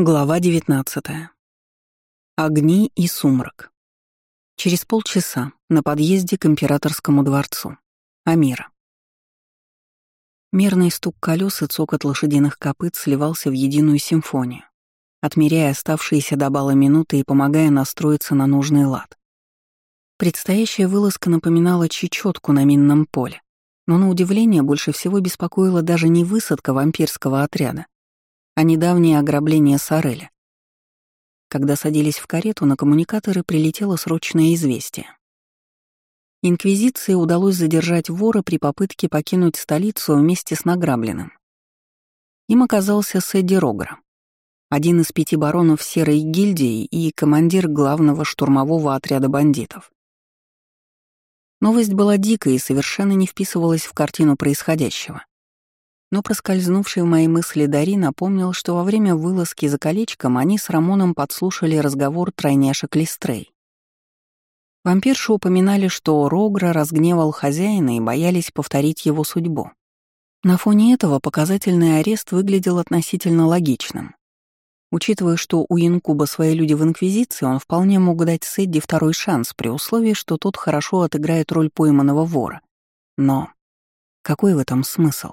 Глава 19. Огни и сумрак. Через полчаса на подъезде к императорскому дворцу. Амира. Мерный стук колес и цокот лошадиных копыт сливался в единую симфонию, отмеряя оставшиеся до бала минуты и помогая настроиться на нужный лад. Предстоящая вылазка напоминала чечетку на минном поле, но на удивление больше всего беспокоила даже не высадка вампирского отряда, а недавнее ограбление Сареля. Когда садились в карету, на коммуникаторы прилетело срочное известие. Инквизиции удалось задержать вора при попытке покинуть столицу вместе с награбленным. Им оказался Сэдди Рогра, один из пяти баронов Серой гильдии и командир главного штурмового отряда бандитов. Новость была дикой и совершенно не вписывалась в картину происходящего. Но проскользнувший в мои мысли Дари напомнил, что во время вылазки за колечком они с Рамоном подслушали разговор тройняшек Листрей. Вампирши упоминали, что Рогра разгневал хозяина и боялись повторить его судьбу. На фоне этого показательный арест выглядел относительно логичным. Учитывая, что у Инкуба свои люди в Инквизиции, он вполне мог дать Сэдди второй шанс при условии, что тот хорошо отыграет роль пойманного вора. Но какой в этом смысл?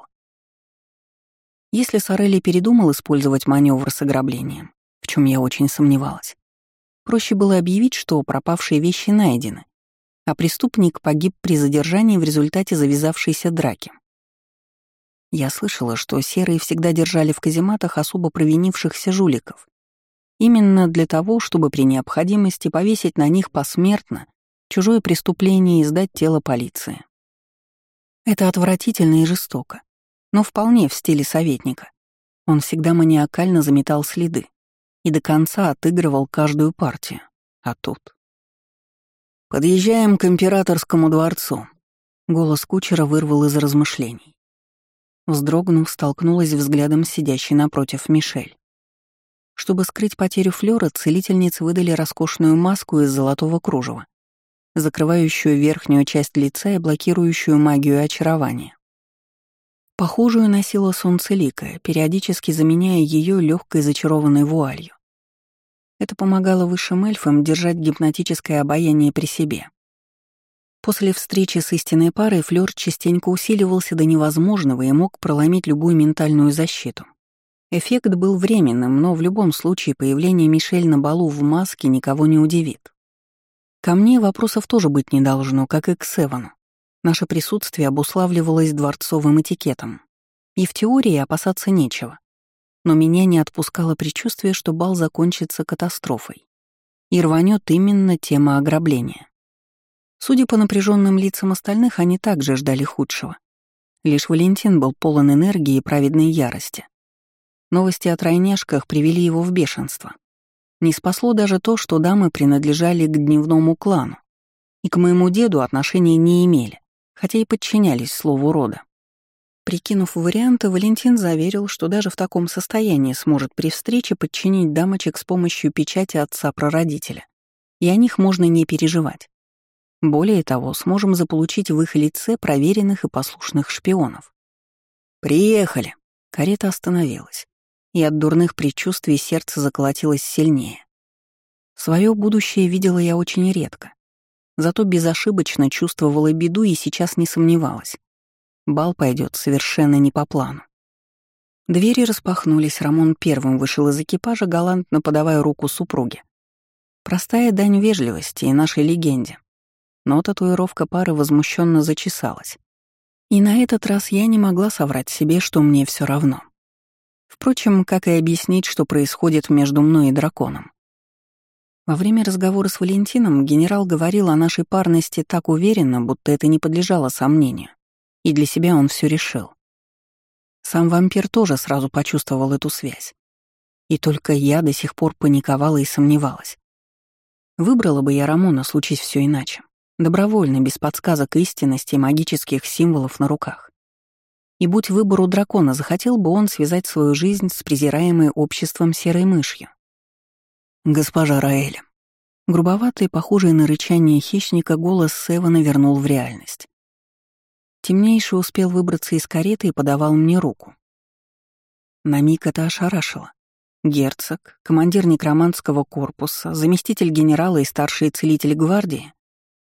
Если Сорелли передумал использовать маневр с ограблением, в чем я очень сомневалась, проще было объявить, что пропавшие вещи найдены, а преступник погиб при задержании в результате завязавшейся драки. Я слышала, что серые всегда держали в казематах особо провинившихся жуликов, именно для того, чтобы при необходимости повесить на них посмертно чужое преступление и сдать тело полиции. Это отвратительно и жестоко, но вполне в стиле советника. Он всегда маниакально заметал следы и до конца отыгрывал каждую партию. А тут... «Подъезжаем к императорскому дворцу», — голос кучера вырвал из размышлений. Вздрогнув, столкнулась взглядом сидящей напротив Мишель. Чтобы скрыть потерю флёра, целительницы выдали роскошную маску из золотого кружева, закрывающую верхнюю часть лица и блокирующую магию очарования. Похожую носила солнцеликая, периодически заменяя ее легкой зачарованной вуалью. Это помогало высшим эльфам держать гипнотическое обаяние при себе. После встречи с истинной парой флёр частенько усиливался до невозможного и мог проломить любую ментальную защиту. Эффект был временным, но в любом случае появление Мишель на балу в маске никого не удивит. Ко мне вопросов тоже быть не должно, как и к Севану. Наше присутствие обуславливалось дворцовым этикетом. И в теории опасаться нечего. Но меня не отпускало предчувствие, что бал закончится катастрофой. И рванет именно тема ограбления. Судя по напряженным лицам остальных, они также ждали худшего. Лишь Валентин был полон энергии и праведной ярости. Новости о тройняшках привели его в бешенство. Не спасло даже то, что дамы принадлежали к дневному клану и к моему деду отношения не имели хотя и подчинялись слову рода. Прикинув варианты, Валентин заверил, что даже в таком состоянии сможет при встрече подчинить дамочек с помощью печати отца-прародителя, и о них можно не переживать. Более того, сможем заполучить в их лице проверенных и послушных шпионов. «Приехали!» Карета остановилась, и от дурных предчувствий сердце заколотилось сильнее. Свое будущее видела я очень редко, Зато безошибочно чувствовала беду и сейчас не сомневалась. Бал пойдет совершенно не по плану. Двери распахнулись, Рамон первым вышел из экипажа, галантно подавая руку супруге. Простая дань вежливости и нашей легенде. Но татуировка пары возмущенно зачесалась. И на этот раз я не могла соврать себе, что мне все равно. Впрочем, как и объяснить, что происходит между мной и драконом. Во время разговора с Валентином генерал говорил о нашей парности так уверенно, будто это не подлежало сомнению. И для себя он все решил. Сам вампир тоже сразу почувствовал эту связь. И только я до сих пор паниковала и сомневалась. Выбрала бы я Рамона, случись все иначе. Добровольно, без подсказок истинности и магических символов на руках. И будь выбор у дракона, захотел бы он связать свою жизнь с презираемой обществом серой мышью. «Госпожа Раэль». Грубоватый, похожий на рычание хищника, голос Севана вернул в реальность. Темнейший успел выбраться из кареты и подавал мне руку. На миг это ошарашило. герцог, командир некроманского корпуса, заместитель генерала и старший целитель гвардии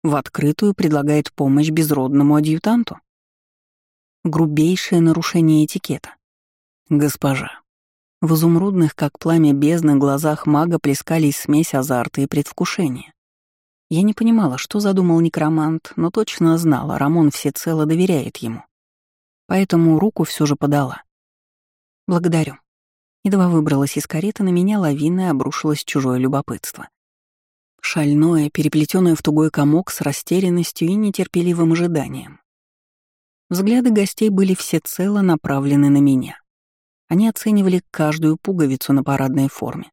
в открытую предлагает помощь безродному адъютанту? Грубейшее нарушение этикета. Госпожа. В изумрудных, как пламя бездны, глазах мага плескались смесь азарта и предвкушения. Я не понимала, что задумал некромант, но точно знала, Рамон всецело доверяет ему. Поэтому руку все же подала. «Благодарю». Едва выбралась из кареты, на меня лавиной обрушилось чужое любопытство. Шальное, переплетенное в тугой комок с растерянностью и нетерпеливым ожиданием. Взгляды гостей были всецело направлены на меня. Они оценивали каждую пуговицу на парадной форме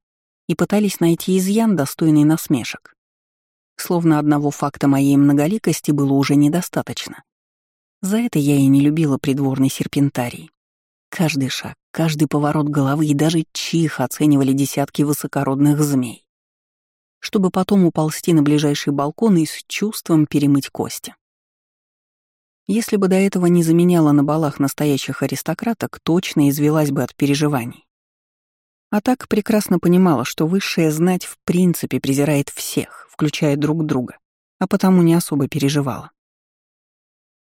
и пытались найти изъян, достойный насмешек. Словно одного факта моей многоликости было уже недостаточно. За это я и не любила придворный серпентарий. Каждый шаг, каждый поворот головы и даже чих оценивали десятки высокородных змей чтобы потом уползти на ближайший балкон и с чувством перемыть кости. Если бы до этого не заменяла на балах настоящих аристократок, точно извелась бы от переживаний. А так прекрасно понимала, что высшая знать в принципе презирает всех, включая друг друга, а потому не особо переживала.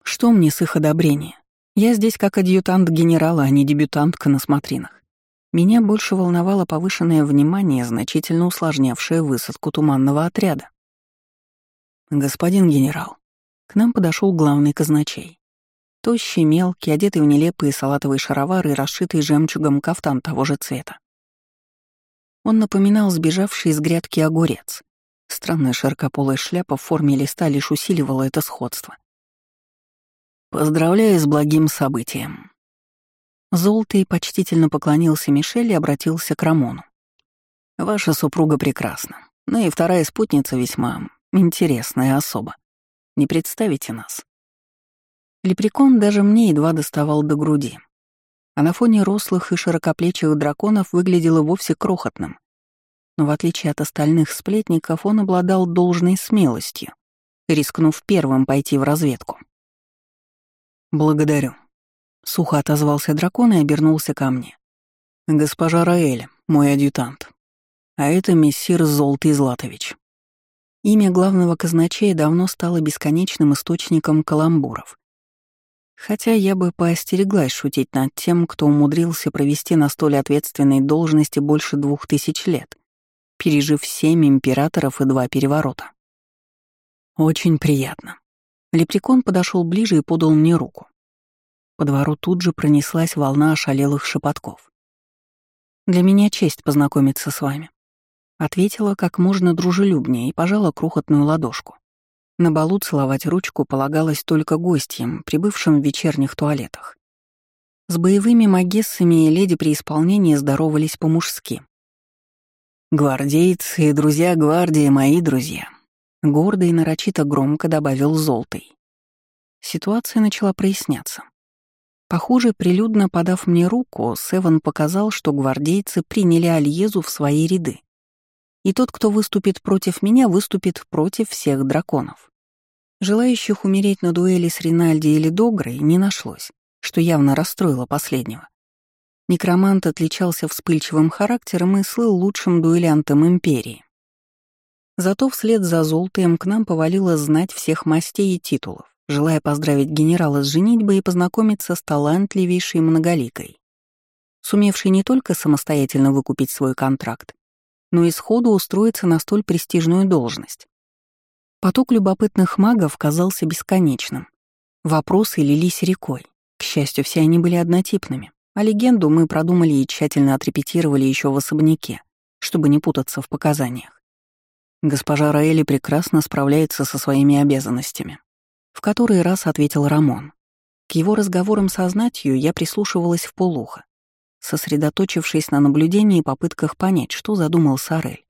Что мне с их одобрения? Я здесь как адъютант генерала, а не дебютантка на смотринах. Меня больше волновало повышенное внимание, значительно усложнявшее высадку туманного отряда. «Господин генерал», к нам подошел главный казначей. Тощий, мелкий, одетый в нелепые салатовые шаровары и расшитый жемчугом кафтан того же цвета. Он напоминал сбежавший из грядки огурец. Странная широкополая шляпа в форме листа лишь усиливала это сходство. «Поздравляю с благим событием», Золотый почтительно поклонился Мишель и обратился к Рамону. «Ваша супруга прекрасна, но и вторая спутница весьма интересная особа. Не представите нас?» Лепрекон даже мне едва доставал до груди, а на фоне рослых и широкоплечих драконов выглядел вовсе крохотным. Но в отличие от остальных сплетников, он обладал должной смелостью, рискнув первым пойти в разведку. «Благодарю», Сухо отозвался дракон и обернулся ко мне. «Госпожа Раэль, мой адъютант. А это мессир Золтый Златович». Имя главного казначея давно стало бесконечным источником каламбуров. Хотя я бы поостереглась шутить над тем, кто умудрился провести на столь ответственной должности больше двух тысяч лет, пережив семь императоров и два переворота. Очень приятно. Лепрекон подошел ближе и подал мне руку. По двору тут же пронеслась волна ошалелых шепотков. «Для меня честь познакомиться с вами», — ответила как можно дружелюбнее и пожала крохотную ладошку. На балу целовать ручку полагалось только гостям, прибывшим в вечерних туалетах. С боевыми магессами и леди при исполнении здоровались по-мужски. «Гвардейцы и друзья гвардии — мои друзья», — гордо и нарочито громко добавил Золотый. Ситуация начала проясняться. Похоже, прилюдно подав мне руку, Севен показал, что гвардейцы приняли Альезу в свои ряды. И тот, кто выступит против меня, выступит против всех драконов. Желающих умереть на дуэли с Ринальди или Догрой не нашлось, что явно расстроило последнего. Некромант отличался вспыльчивым характером и слыл лучшим дуэлянтом Империи. Зато вслед за Золтаем к нам повалило знать всех мастей и титулов желая поздравить генерала с женитьбой и познакомиться с талантливейшей многоликой, сумевшей не только самостоятельно выкупить свой контракт, но и сходу устроиться на столь престижную должность. Поток любопытных магов казался бесконечным. Вопросы лились рекой. К счастью, все они были однотипными, а легенду мы продумали и тщательно отрепетировали еще в особняке, чтобы не путаться в показаниях. Госпожа Раэли прекрасно справляется со своими обязанностями. В который раз ответил Рамон. К его разговорам со знатью я прислушивалась в полухо, сосредоточившись на наблюдении и попытках понять, что задумал Сарель.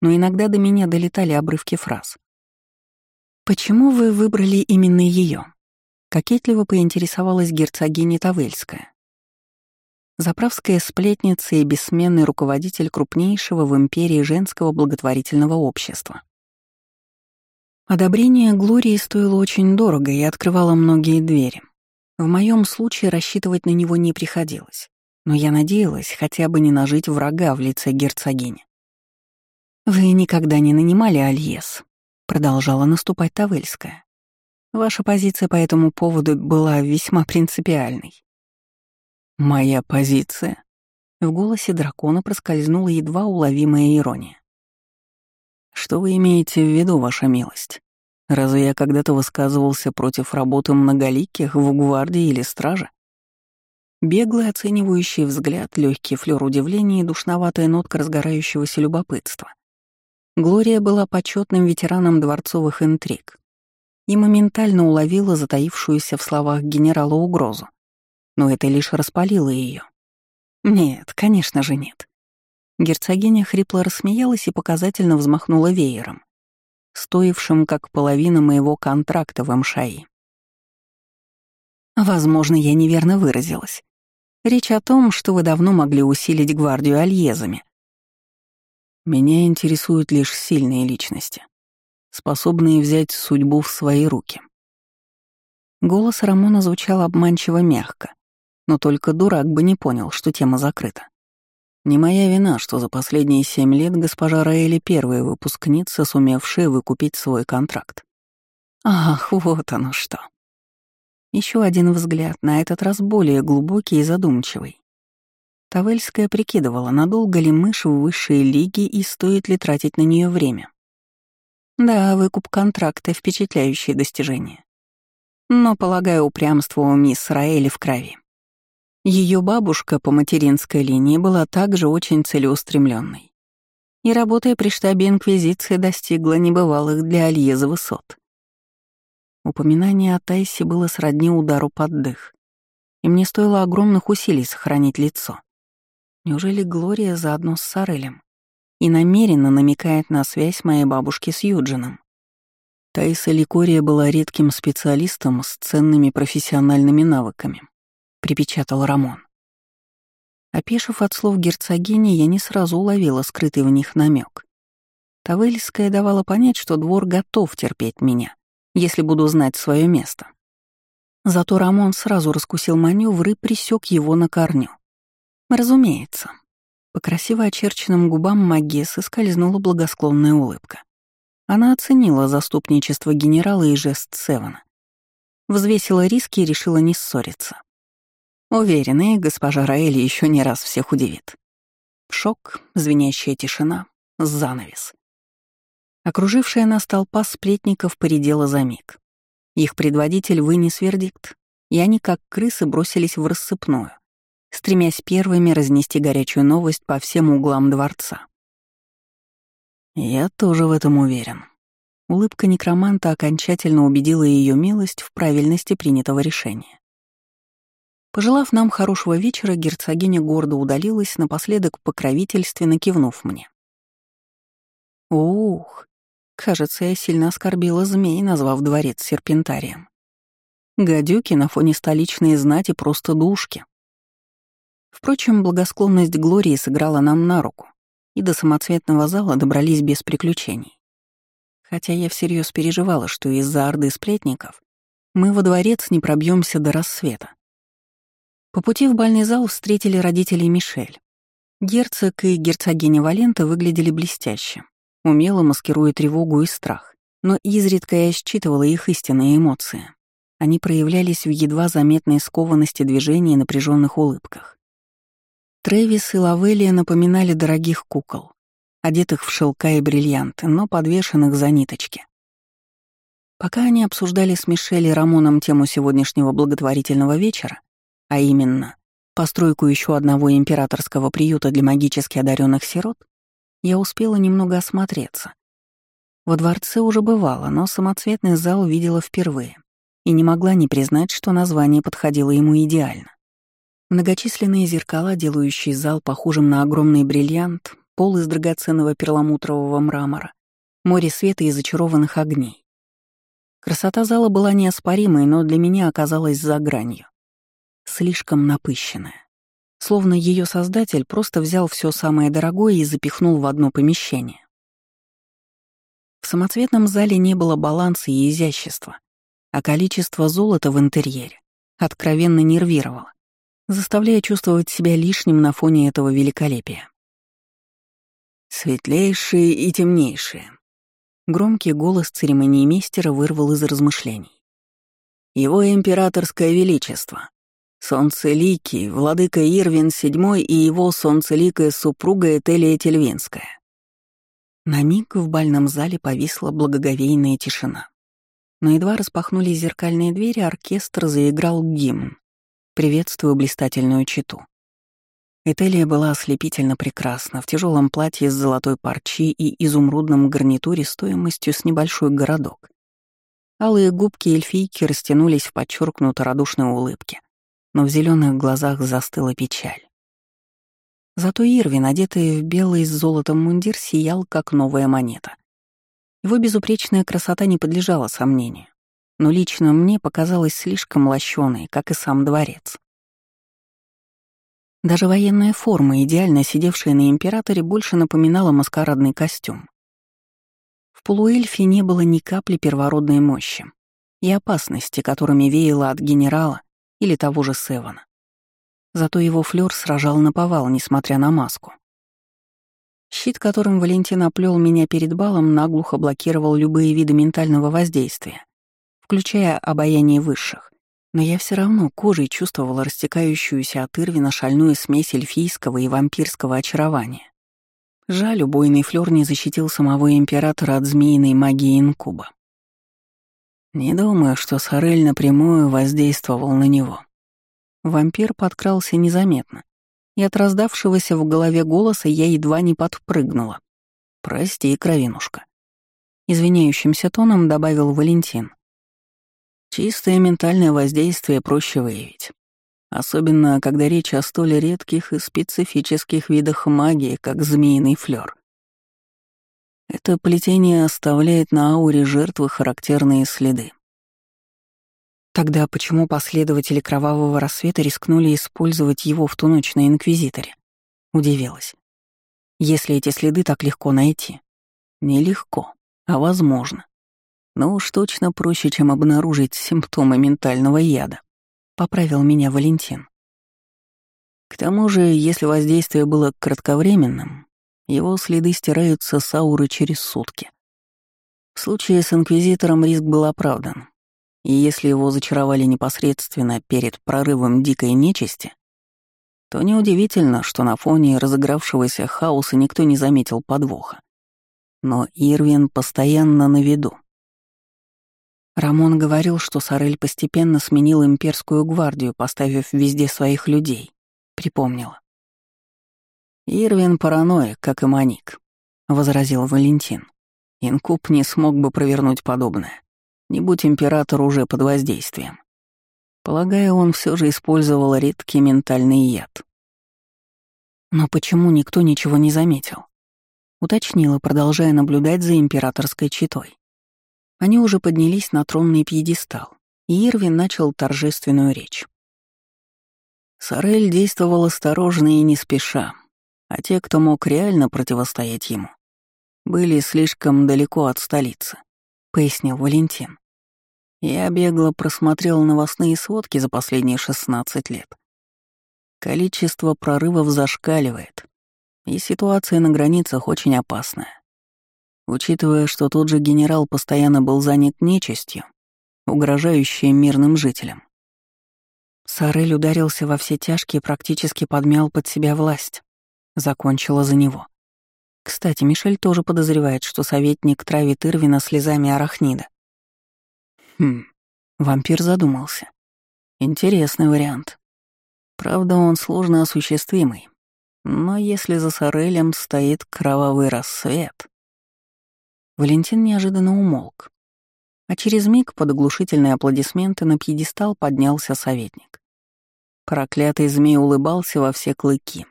Но иногда до меня долетали обрывки фраз. «Почему вы выбрали именно ее? кокетливо поинтересовалась герцогиня Тавельская. Заправская сплетница и бессменный руководитель крупнейшего в империи женского благотворительного общества. Одобрение Глории стоило очень дорого и открывало многие двери. В моем случае рассчитывать на него не приходилось. Но я надеялась хотя бы не нажить врага в лице герцогини. «Вы никогда не нанимали Альес», — продолжала наступать Тавельская. «Ваша позиция по этому поводу была весьма принципиальной». «Моя позиция?» В голосе дракона проскользнула едва уловимая ирония. «Что вы имеете в виду, ваша милость? Разве я когда-то высказывался против работы многоликих в гвардии или страже? Беглый оценивающий взгляд, легкий флёр удивления и душноватая нотка разгорающегося любопытства. Глория была почетным ветераном дворцовых интриг и моментально уловила затаившуюся в словах генерала угрозу. Но это лишь распалило ее. Нет, конечно же нет. Герцогиня хрипло рассмеялась и показательно взмахнула веером, стоившим как половина моего контракта в МШАИ. Возможно, я неверно выразилась. Речь о том, что вы давно могли усилить гвардию альезами. Меня интересуют лишь сильные личности, способные взять судьбу в свои руки. Голос Рамона звучал обманчиво мягко, но только дурак бы не понял, что тема закрыта. Не моя вина, что за последние семь лет госпожа Раэли первая выпускница, сумевшая выкупить свой контракт. Ах, вот оно что. Еще один взгляд, на этот раз более глубокий и задумчивый. Тавельская прикидывала, надолго ли мышь в высшей лиге и стоит ли тратить на нее время. Да, выкуп контракта — впечатляющее достижение. Но, полагаю, упрямство у мисс Раэли в крови. Ее бабушка по материнской линии была также очень целеустремленной. И, работая при штабе Инквизиции, достигла небывалых для Альеза высот. Упоминание о Тайсе было сродни удару под дых, и мне стоило огромных усилий сохранить лицо. Неужели Глория заодно с Сарелем и намеренно намекает на связь моей бабушки с Юджином? Тайса Ликория была редким специалистом с ценными профессиональными навыками, припечатал Рамон. Опешив от слов герцогини, я не сразу уловила скрытый в них намек. Тавельская давала понять, что двор готов терпеть меня, если буду знать свое место. Зато Рамон сразу раскусил маневр и присек его на корню. Разумеется. По красиво очерченным губам Магессы скользнула благосклонная улыбка. Она оценила заступничество генерала и жест Севана. Взвесила риски и решила не ссориться. Уверена, госпожа Раэли еще не раз всех удивит. Шок, звенящая тишина, занавес. Окружившая нас толпа сплетников поредела за миг. Их предводитель вынес вердикт, и они, как крысы, бросились в рассыпную, стремясь первыми разнести горячую новость по всем углам дворца. «Я тоже в этом уверен». Улыбка некроманта окончательно убедила ее милость в правильности принятого решения. Пожелав нам хорошего вечера, герцогиня гордо удалилась, напоследок покровительственно кивнув мне. Ух, Кажется, я сильно оскорбила змей, назвав дворец серпентарием. Гадюки на фоне столичной знати просто душки. Впрочем, благосклонность Глории сыграла нам на руку, и до самоцветного зала добрались без приключений. Хотя я всерьез переживала, что из-за орды сплетников мы во дворец не пробьемся до рассвета. По пути в бальный зал встретили родителей Мишель. Герцог и герцогиня Валента выглядели блестяще умело маскируя тревогу и страх. Но изредка я считывала их истинные эмоции. Они проявлялись в едва заметной скованности движений и напряженных улыбках. Трэвис и Лавелия напоминали дорогих кукол, одетых в шелка и бриллианты, но подвешенных за ниточки. Пока они обсуждали с Мишель и Рамоном тему сегодняшнего благотворительного вечера, а именно постройку еще одного императорского приюта для магически одаренных сирот, я успела немного осмотреться. Во дворце уже бывало, но самоцветный зал видела впервые и не могла не признать, что название подходило ему идеально. Многочисленные зеркала, делающие зал похожим на огромный бриллиант, пол из драгоценного перламутрового мрамора, море света и зачарованных огней. Красота зала была неоспоримой, но для меня оказалась за гранью. Слишком напыщенная словно ее создатель просто взял все самое дорогое и запихнул в одно помещение. В самоцветном зале не было баланса и изящества, а количество золота в интерьере откровенно нервировало. заставляя чувствовать себя лишним на фоне этого великолепия. «Светлейшие и темнейшие», — громкий голос церемониймейстера вырвал из размышлений. «Его императорское величество, Солнцеликий, владыка Ирвин VII и его солнцеликая супруга Этелия Тельвинская». На миг в бальном зале повисла благоговейная тишина. Но едва распахнулись зеркальные двери, оркестр заиграл гимн. «Приветствую блистательную читу». Этелия была ослепительно прекрасна в тяжелом платье с золотой парчи и изумрудном гарнитуре стоимостью с небольшой городок. Алые губки эльфийки растянулись в подчеркнуто радушной улыбке, но в зеленых глазах застыла печаль. Зато Ирвин, одетый в белый с золотом мундир, сиял, как новая монета. Его безупречная красота не подлежала сомнению, но лично мне показалась слишком лощеной, как и сам дворец. Даже военная форма, идеально сидевшая на императоре, больше напоминала маскарадный костюм. В полуэльфе не было ни капли первородной мощи и опасности, которыми веяло от генерала или того же Севана. Зато его флёр сражал на повал, несмотря на маску. Щит, которым Валентин оплел меня перед балом, наглухо блокировал любые виды ментального воздействия, включая обаяние высших. Но я все равно кожей чувствовала растекающуюся от Ирвина шальную смесь эльфийского и вампирского очарования. Жаль, убойный флёр не защитил самого императора от змеиной магии инкуба. Не думаю, что Сорель напрямую воздействовал на него. Вампир подкрался незаметно, и от раздавшегося в голове голоса я едва не подпрыгнула. «Прости, кровинушка», — извиняющимся тоном добавил Валентин. «Чистое ментальное воздействие проще выявить, особенно когда речь о столь редких и специфических видах магии, как змеиный флёр. Это плетение оставляет на ауре жертвы характерные следы. Тогда почему последователи Кровавого Рассвета рискнули использовать его в ту ночь на Инквизиторе? Удивилась. Если эти следы так легко найти. Нелегко, а возможно. Но уж точно проще, чем обнаружить симптомы ментального яда. Поправил меня Валентин. К тому же, если воздействие было кратковременным, его следы стираются с ауры через сутки. В случае с Инквизитором риск был оправдан, и если его зачаровали непосредственно перед прорывом дикой нечисти, то неудивительно, что на фоне разыгравшегося хаоса никто не заметил подвоха. Но Ирвин постоянно на виду. Рамон говорил, что Сорель постепенно сменил имперскую гвардию, поставив везде своих людей. Припомнила. «Ирвин параноик, как и Маник», — возразил Валентин. «Инкуб не смог бы провернуть подобное не будь император уже под воздействием. Полагаю, он все же использовал редкий ментальный яд. Но почему никто ничего не заметил? Уточнила, продолжая наблюдать за императорской читой. Они уже поднялись на тронный пьедестал, и Ирвин начал торжественную речь. Сорель действовал осторожно и не спеша, а те, кто мог реально противостоять ему, были слишком далеко от столицы, пояснил Валентин. Я бегло просмотрел новостные сводки за последние 16 лет. Количество прорывов зашкаливает, и ситуация на границах очень опасная. Учитывая, что тот же генерал постоянно был занят нечистью, угрожающей мирным жителям. Сарель ударился во все тяжкие и практически подмял под себя власть. Закончила за него. Кстати, Мишель тоже подозревает, что советник травит Ирвина слезами арахнида. Хм, вампир задумался. Интересный вариант. Правда, он сложно осуществимый. Но если за Сорелем стоит кровавый рассвет... Валентин неожиданно умолк. А через миг под оглушительные аплодисменты на пьедестал поднялся советник. Проклятый змей улыбался во все клыки.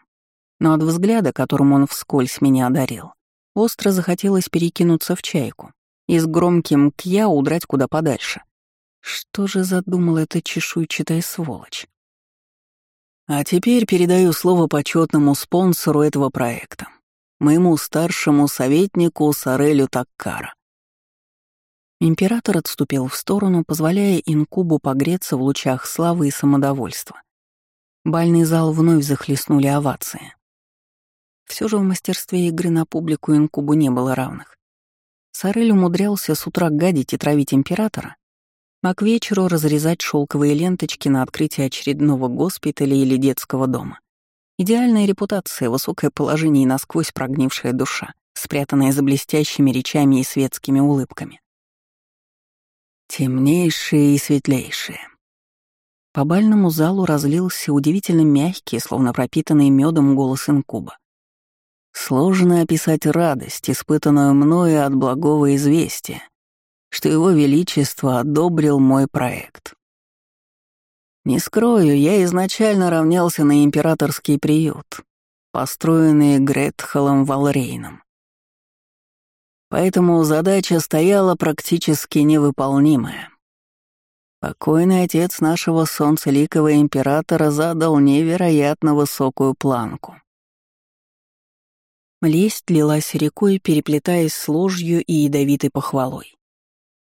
Но от взгляда, которым он вскользь меня одарил, остро захотелось перекинуться в чайку и с громким «кья» удрать куда подальше. Что же задумала эта чешуйчатая сволочь? А теперь передаю слово почетному спонсору этого проекта, моему старшему советнику Сарелю Таккара. Император отступил в сторону, позволяя инкубу погреться в лучах славы и самодовольства. Бальный зал вновь захлестнули овации. Все же в мастерстве игры на публику инкубу не было равных. Сорель умудрялся с утра гадить и травить императора, а к вечеру разрезать шелковые ленточки на открытие очередного госпиталя или детского дома. Идеальная репутация, высокое положение и насквозь прогнившая душа, спрятанная за блестящими речами и светскими улыбками. Темнейшие и светлейшие. По бальному залу разлился удивительно мягкий, словно пропитанный медом голос инкуба. Сложно описать радость, испытанную мною от благого известия, что его величество одобрил мой проект. Не скрою, я изначально равнялся на императорский приют, построенный Гретхолом Валрейном. Поэтому задача стояла практически невыполнимая. Покойный отец нашего солнцеликого императора задал невероятно высокую планку. Лесть лилась рекой, переплетаясь с ложью и ядовитой похвалой.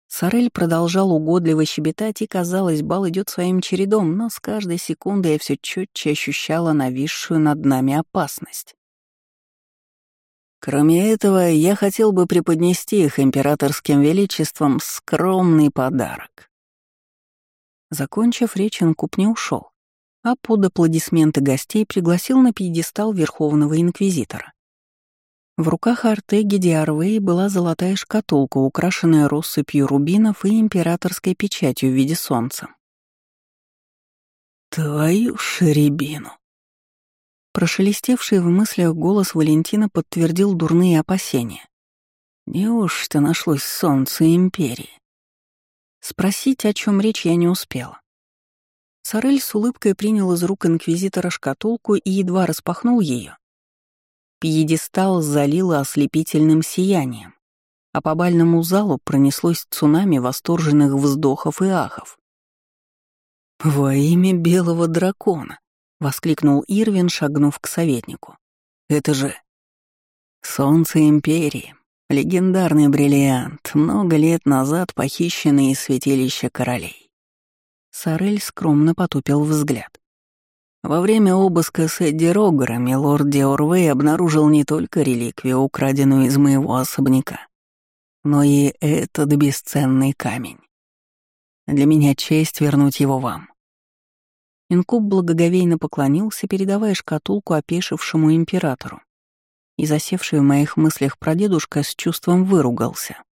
Сорель продолжал угодливо щебетать, и, казалось, бал идет своим чередом, но с каждой секундой я все четче ощущала нависшую над нами опасность. Кроме этого, я хотел бы преподнести их императорским величеством скромный подарок. Закончив речь, Инкуб не ушел, а под аплодисменты гостей пригласил на пьедестал Верховного Инквизитора. В руках Артеги Диарвей была золотая шкатулка, украшенная россыпью рубинов и императорской печатью в виде солнца. «Твою шеребину!» Прошелестевший в мыслях голос Валентина подтвердил дурные опасения. «Неужто нашлось солнце Империи?» Спросить, о чем речь, я не успела. Сорель с улыбкой принял из рук инквизитора шкатулку и едва распахнул ее, Пьедестал залило ослепительным сиянием, а по бальному залу пронеслось цунами восторженных вздохов и ахов. «Во имя белого дракона!» — воскликнул Ирвин, шагнув к советнику. «Это же...» «Солнце Империи, легендарный бриллиант, много лет назад похищенный из святилища королей». Сорель скромно потупил взгляд. Во время обыска с Эдди Рогерами лорд Диорвей обнаружил не только реликвию, украденную из моего особняка, но и этот бесценный камень. Для меня честь вернуть его вам. Инкуб благоговейно поклонился, передавая шкатулку опешившему императору. И засевший в моих мыслях прадедушка с чувством выругался.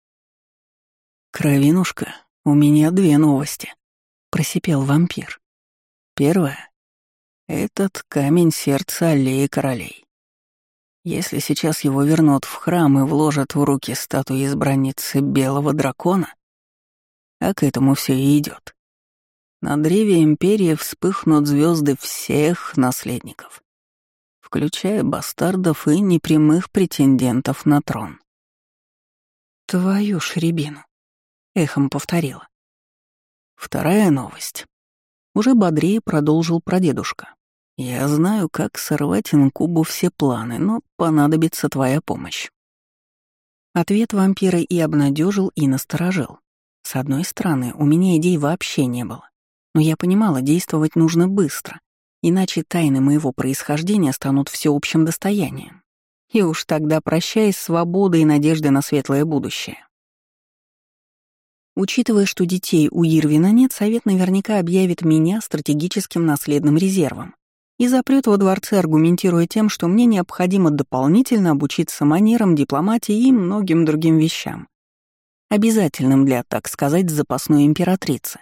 «Кровинушка, у меня две новости», — просипел вампир. Первая этот камень сердца аллеи королей. Если сейчас его вернут в храм и вложат в руки статуи избранницы белого дракона, а к этому все и идет. На древе империи вспыхнут звезды всех наследников, включая бастардов и непрямых претендентов на трон. «Твою шребину!» — эхом повторила. Вторая новость. Уже бодрее продолжил прадедушка. «Я знаю, как сорвать инкубу все планы, но понадобится твоя помощь». Ответ вампира и обнадежил, и насторожил. С одной стороны, у меня идей вообще не было. Но я понимала, действовать нужно быстро, иначе тайны моего происхождения станут всеобщим достоянием. И уж тогда прощай свободы и надежды на светлое будущее. Учитывая, что детей у Ирвина нет, совет наверняка объявит меня стратегическим наследным резервом и запрет во дворце, аргументируя тем, что мне необходимо дополнительно обучиться манерам, дипломатии и многим другим вещам, обязательным для, так сказать, запасной императрицы.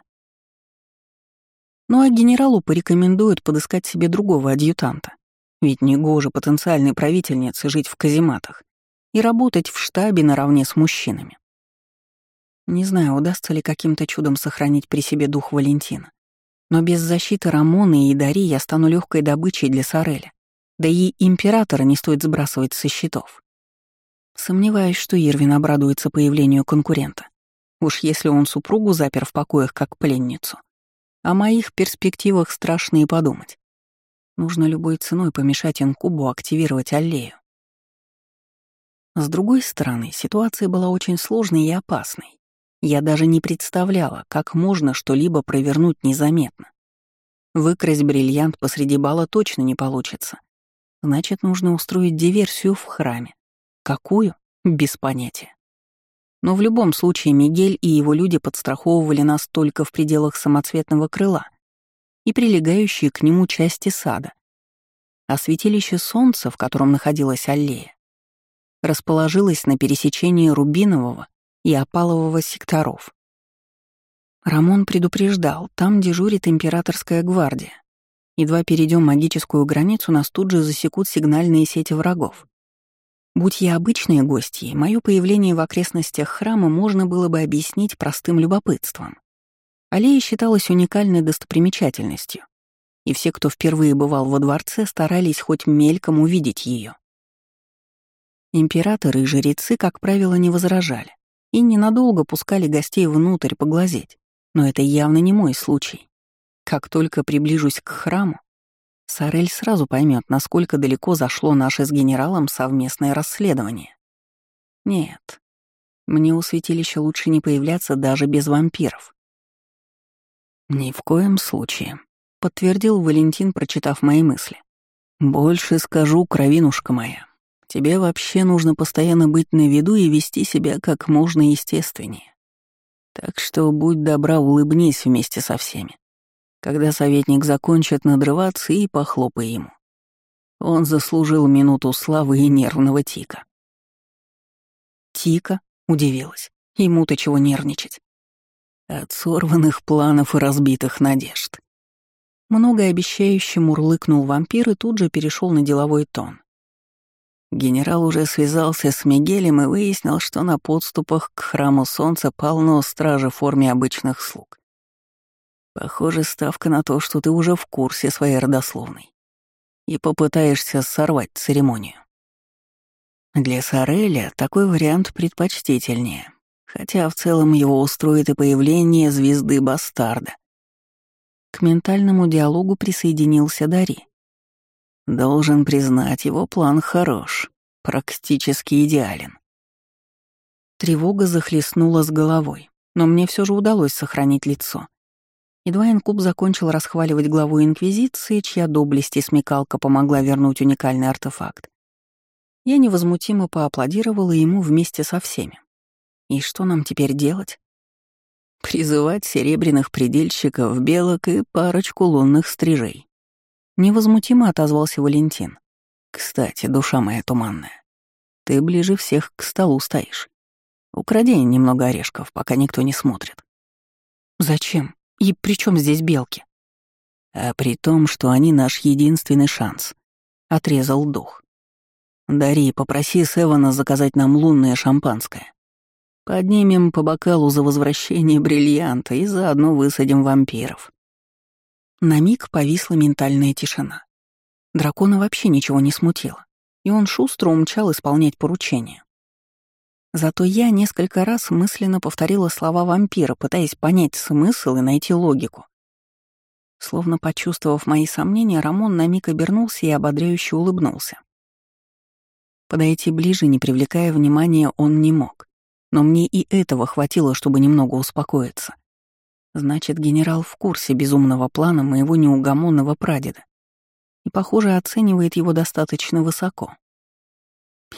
Ну а генералу порекомендуют подыскать себе другого адъютанта, ведь негоже потенциальной правительнице жить в казематах и работать в штабе наравне с мужчинами. Не знаю, удастся ли каким-то чудом сохранить при себе дух Валентина. Но без защиты Рамона и Дари я стану легкой добычей для Сореля. Да и императора не стоит сбрасывать со счетов. Сомневаюсь, что Ирвин обрадуется появлению конкурента. Уж если он супругу запер в покоях как пленницу. О моих перспективах страшно и подумать. Нужно любой ценой помешать инкубу активировать аллею. С другой стороны, ситуация была очень сложной и опасной. Я даже не представляла, как можно что-либо провернуть незаметно. Выкрасть бриллиант посреди бала точно не получится. Значит, нужно устроить диверсию в храме. Какую? Без понятия. Но в любом случае Мигель и его люди подстраховывали нас только в пределах самоцветного крыла и прилегающие к нему части сада. А святилище солнца, в котором находилась аллея, расположилось на пересечении Рубинового и Опалового секторов. Рамон предупреждал, там дежурит императорская гвардия. Едва перейдем магическую границу, нас тут же засекут сигнальные сети врагов. Будь я обычной гостьей, мое появление в окрестностях храма можно было бы объяснить простым любопытством. Аллея считалась уникальной достопримечательностью, и все, кто впервые бывал во дворце, старались хоть мельком увидеть ее. Императоры и жрецы, как правило, не возражали и ненадолго пускали гостей внутрь поглазеть, но это явно не мой случай. Как только приближусь к храму, Сарель сразу поймет, насколько далеко зашло наше с генералом совместное расследование. Нет, мне у святилища лучше не появляться даже без вампиров. Ни в коем случае, подтвердил Валентин, прочитав мои мысли. Больше скажу, кровинушка моя. Тебе вообще нужно постоянно быть на виду и вести себя как можно естественнее. Так что будь добра, улыбнись вместе со всеми когда советник закончит надрываться и похлопай ему. Он заслужил минуту славы и нервного тика. Тика удивилась. Ему-то чего нервничать? От сорванных планов и разбитых надежд. Многообещающе мурлыкнул вампир и тут же перешел на деловой тон. Генерал уже связался с Мигелем и выяснил, что на подступах к храму солнца полно стражи в форме обычных слуг. Похоже, ставка на то, что ты уже в курсе своей родословной и попытаешься сорвать церемонию. Для Сареля такой вариант предпочтительнее, хотя в целом его устроит и появление звезды Бастарда. К ментальному диалогу присоединился Дари. Должен признать, его план хорош, практически идеален. Тревога захлестнула с головой, но мне все же удалось сохранить лицо. Едва Инкуб закончил расхваливать главу Инквизиции, чья доблесть и смекалка помогла вернуть уникальный артефакт, я невозмутимо поаплодировала ему вместе со всеми. И что нам теперь делать? Призывать серебряных предельщиков, белок и парочку лунных стрижей. Невозмутимо отозвался Валентин. Кстати, душа моя туманная, ты ближе всех к столу стоишь. Укради немного орешков, пока никто не смотрит. Зачем? И при чем здесь белки? А при том, что они наш единственный шанс. Отрезал дух. Дари, попроси Севана заказать нам лунное шампанское. Поднимем по бокалу за возвращение бриллианта и заодно высадим вампиров. На миг повисла ментальная тишина. Дракона вообще ничего не смутило, и он шустро умчал исполнять поручение. Зато я несколько раз мысленно повторила слова вампира, пытаясь понять смысл и найти логику. Словно почувствовав мои сомнения, Рамон на миг обернулся и ободряюще улыбнулся. Подойти ближе, не привлекая внимания, он не мог. Но мне и этого хватило, чтобы немного успокоиться. Значит, генерал в курсе безумного плана моего неугомонного прадеда и, похоже, оценивает его достаточно высоко.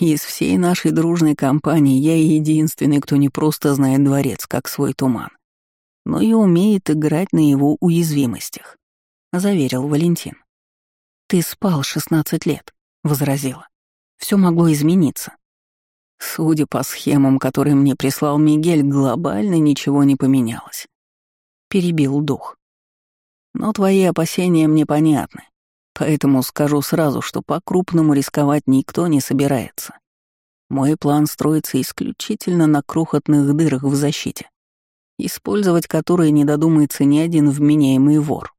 Из всей нашей дружной компании я единственный, кто не просто знает дворец, как свой туман, но и умеет играть на его уязвимостях», — заверил Валентин. «Ты спал 16 лет», — возразила. Все могло измениться. Судя по схемам, которые мне прислал Мигель, глобально ничего не поменялось. Перебил дух. Но твои опасения мне понятны. Поэтому скажу сразу, что по-крупному рисковать никто не собирается. Мой план строится исключительно на крохотных дырах в защите, использовать которые не додумается ни один вменяемый вор.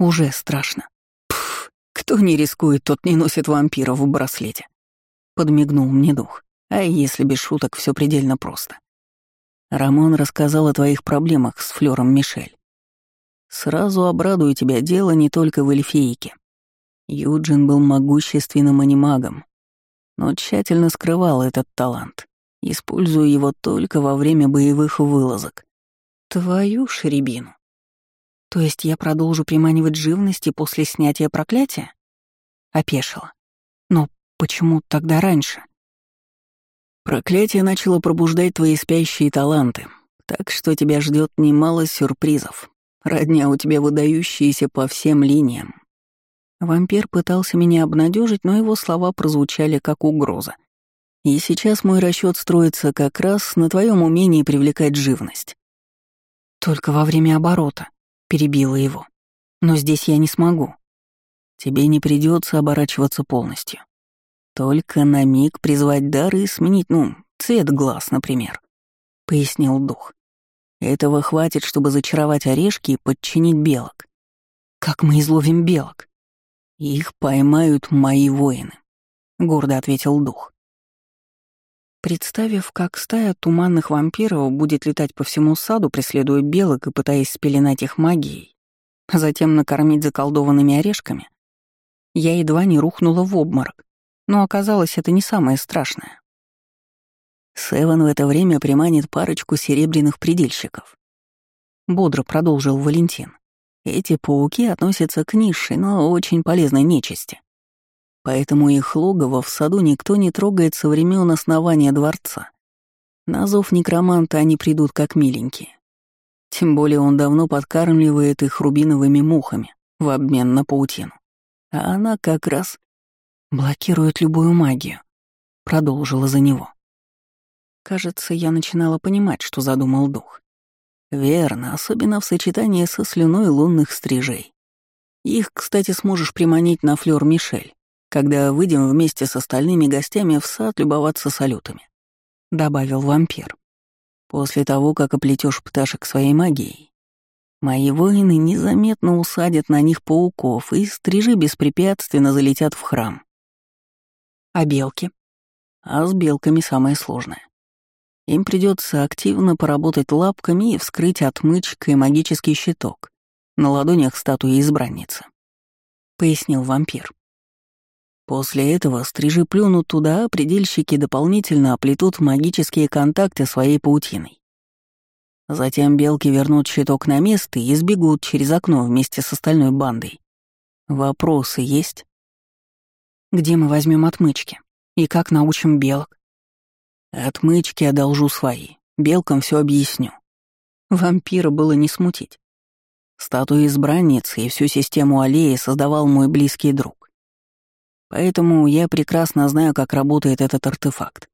Уже страшно. Пф, кто не рискует, тот не носит вампиров в браслете. Подмигнул мне дух. А если без шуток, все предельно просто. Рамон рассказал о твоих проблемах с Флёром Мишель. Сразу обрадую тебя, дело не только в эльфейке. Юджин был могущественным анимагом, но тщательно скрывал этот талант, используя его только во время боевых вылазок. Твою шеребину. То есть я продолжу приманивать живности после снятия проклятия? Опешила. Но почему тогда раньше? Проклятие начало пробуждать твои спящие таланты, так что тебя ждет немало сюрпризов. Родня у тебя выдающиеся по всем линиям. Вампир пытался меня обнадежить, но его слова прозвучали как угроза. И сейчас мой расчет строится как раз на твоем умении привлекать живность. Только во время оборота, перебила его. Но здесь я не смогу. Тебе не придется оборачиваться полностью. Только на миг призвать дар и сменить, ну, цвет глаз, например, пояснил дух. Этого хватит, чтобы зачаровать орешки и подчинить белок. Как мы изловим белок? Их поймают мои воины, гордо ответил дух. Представив, как стая туманных вампиров будет летать по всему саду, преследуя белок и пытаясь спеленать их магией, а затем накормить заколдованными орешками, я едва не рухнула в обморок, но оказалось, это не самое страшное. Севен в это время приманит парочку серебряных предельщиков. Бодро продолжил Валентин. Эти пауки относятся к низшей, но очень полезной нечисти. Поэтому их логово в саду никто не трогает со времен основания дворца. На зов некроманта они придут как миленькие. Тем более он давно подкармливает их рубиновыми мухами в обмен на паутину. А она как раз блокирует любую магию. Продолжила за него. Кажется, я начинала понимать, что задумал дух. Верно, особенно в сочетании со слюной лунных стрижей. Их, кстати, сможешь приманить на флёр Мишель, когда выйдем вместе с остальными гостями в сад любоваться салютами», — добавил вампир. «После того, как оплетешь пташек своей магией, мои воины незаметно усадят на них пауков, и стрижи беспрепятственно залетят в храм». «А белки?» «А с белками самое сложное. Им придется активно поработать лапками и вскрыть отмычкой магический щиток на ладонях статуи избранницы», — пояснил вампир. После этого стрижи плюнут туда, а предельщики дополнительно оплетут магические контакты своей паутиной. Затем белки вернут щиток на место и сбегут через окно вместе с остальной бандой. Вопросы есть? Где мы возьмем отмычки? И как научим белок? Отмычки одолжу свои. Белкам все объясню. Вампира было не смутить. Статую избранницы и всю систему аллеи создавал мой близкий друг. Поэтому я прекрасно знаю, как работает этот артефакт.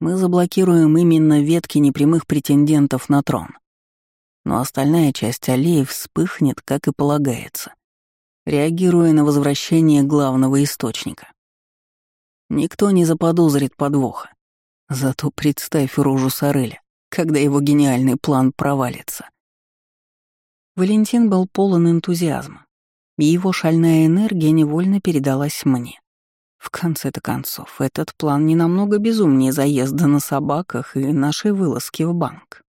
Мы заблокируем именно ветки непрямых претендентов на трон. Но остальная часть аллеи вспыхнет, как и полагается, реагируя на возвращение главного источника. Никто не заподозрит подвоха. Зато представь рожу Сареля, когда его гениальный план провалится. Валентин был полон энтузиазма, и его шальная энергия невольно передалась мне. В конце-то концов, этот план не намного безумнее заезда на собаках и нашей вылазки в банк.